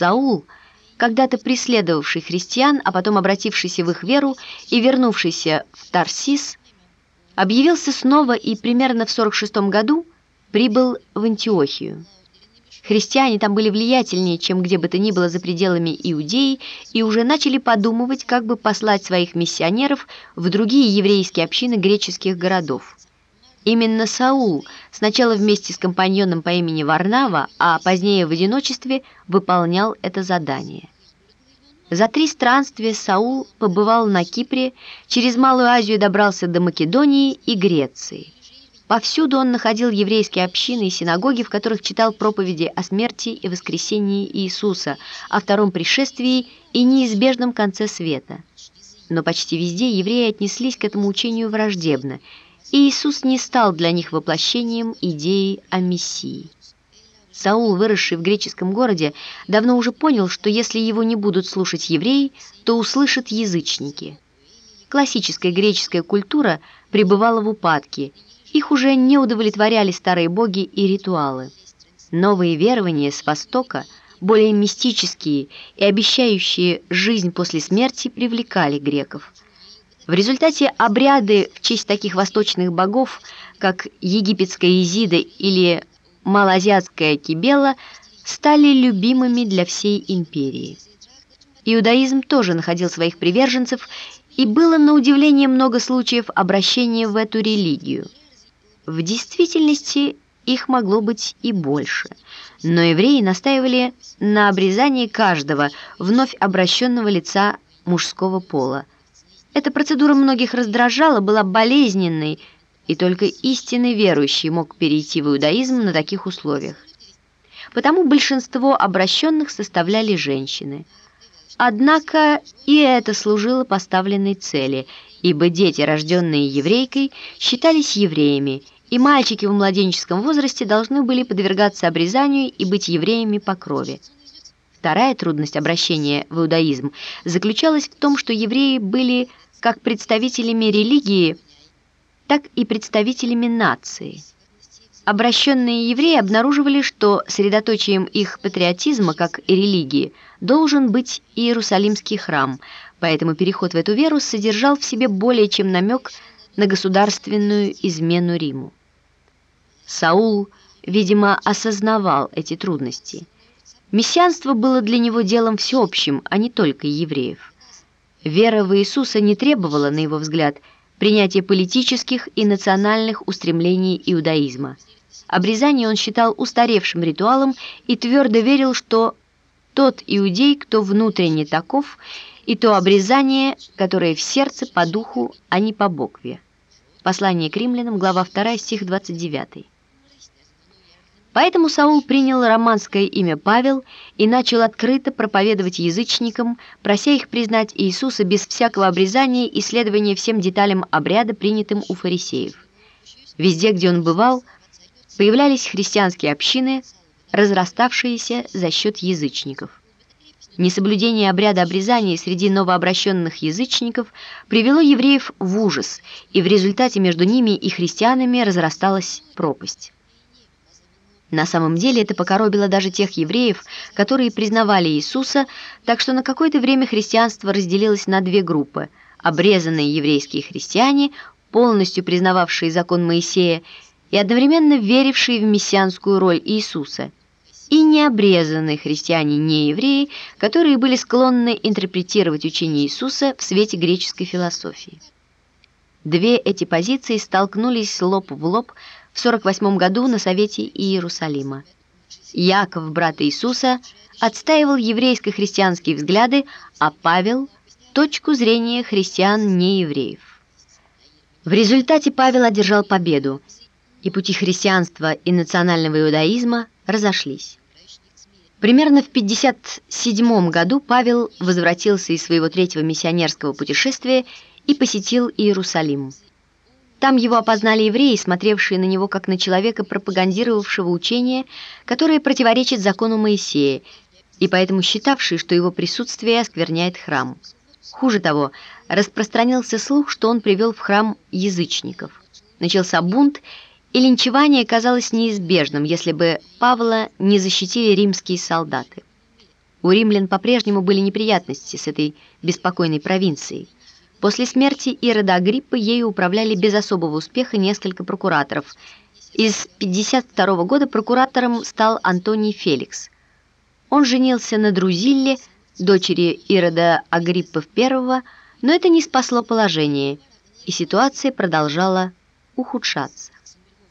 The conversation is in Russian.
Саул, когда-то преследовавший христиан, а потом обратившийся в их веру и вернувшийся в Тарсис, объявился снова и примерно в 46 году прибыл в Антиохию. Христиане там были влиятельнее, чем где бы то ни было за пределами Иудеи, и уже начали подумывать, как бы послать своих миссионеров в другие еврейские общины греческих городов. Именно Саул сначала вместе с компаньоном по имени Варнава, а позднее в одиночестве выполнял это задание. За три странствия Саул побывал на Кипре, через Малую Азию добрался до Македонии и Греции. Повсюду он находил еврейские общины и синагоги, в которых читал проповеди о смерти и воскресении Иисуса, о втором пришествии и неизбежном конце света. Но почти везде евреи отнеслись к этому учению враждебно, и Иисус не стал для них воплощением идеи о Мессии. Саул, выросший в греческом городе, давно уже понял, что если его не будут слушать евреи, то услышат язычники. Классическая греческая культура пребывала в упадке – их уже не удовлетворяли старые боги и ритуалы. Новые верования с Востока, более мистические и обещающие жизнь после смерти, привлекали греков. В результате обряды в честь таких восточных богов, как египетская Изида или малоазиатская Кибела, стали любимыми для всей империи. Иудаизм тоже находил своих приверженцев, и было на удивление много случаев обращения в эту религию – в действительности их могло быть и больше, но евреи настаивали на обрезании каждого вновь обращенного лица мужского пола. Эта процедура многих раздражала, была болезненной, и только истинный верующий мог перейти в иудаизм на таких условиях. Потому большинство обращенных составляли женщины. Однако и это служило поставленной цели – ибо дети, рожденные еврейкой, считались евреями, и мальчики в младенческом возрасте должны были подвергаться обрезанию и быть евреями по крови. Вторая трудность обращения в иудаизм заключалась в том, что евреи были как представителями религии, так и представителями нации. Обращенные евреи обнаруживали, что средоточием их патриотизма, как и религии, должен быть Иерусалимский храм – поэтому переход в эту веру содержал в себе более чем намек на государственную измену Риму. Саул, видимо, осознавал эти трудности. Мессианство было для него делом всеобщим, а не только евреев. Вера в Иисуса не требовала, на его взгляд, принятия политических и национальных устремлений иудаизма. Обрезание он считал устаревшим ритуалом и твердо верил, что тот иудей, кто внутренне таков, и то обрезание, которое в сердце по духу, а не по букве. Послание к римлянам, глава 2, стих 29. Поэтому Саул принял романское имя Павел и начал открыто проповедовать язычникам, прося их признать Иисуса без всякого обрезания и следования всем деталям обряда, принятым у фарисеев. Везде, где он бывал, появлялись христианские общины, разраставшиеся за счет язычников. Несоблюдение обряда обрезания среди новообращенных язычников привело евреев в ужас, и в результате между ними и христианами разрасталась пропасть. На самом деле это покоробило даже тех евреев, которые признавали Иисуса, так что на какое-то время христианство разделилось на две группы – обрезанные еврейские христиане, полностью признававшие закон Моисея, и одновременно верившие в мессианскую роль Иисуса – и необрезанные христиане-неевреи, которые были склонны интерпретировать учение Иисуса в свете греческой философии. Две эти позиции столкнулись лоб в лоб в 48 году на Совете Иерусалима. Яков, брат Иисуса, отстаивал еврейско-христианские взгляды, а Павел – точку зрения христиан-неевреев. В результате Павел одержал победу, и пути христианства и национального иудаизма разошлись. Примерно в 57 году Павел возвратился из своего третьего миссионерского путешествия и посетил Иерусалим. Там его опознали евреи, смотревшие на него как на человека, пропагандировавшего учение, которое противоречит закону Моисея, и поэтому считавшие, что его присутствие оскверняет храм. Хуже того, распространился слух, что он привел в храм язычников. Начался бунт, и линчевание казалось неизбежным, если бы Павла не защитили римские солдаты. У римлян по-прежнему были неприятности с этой беспокойной провинцией. После смерти Ирода Агриппы ею управляли без особого успеха несколько прокураторов. Из 52 года прокуратором стал Антоний Феликс. Он женился на Друзилле, дочери Ирода Агриппы I, но это не спасло положение, и ситуация продолжала ухудшаться.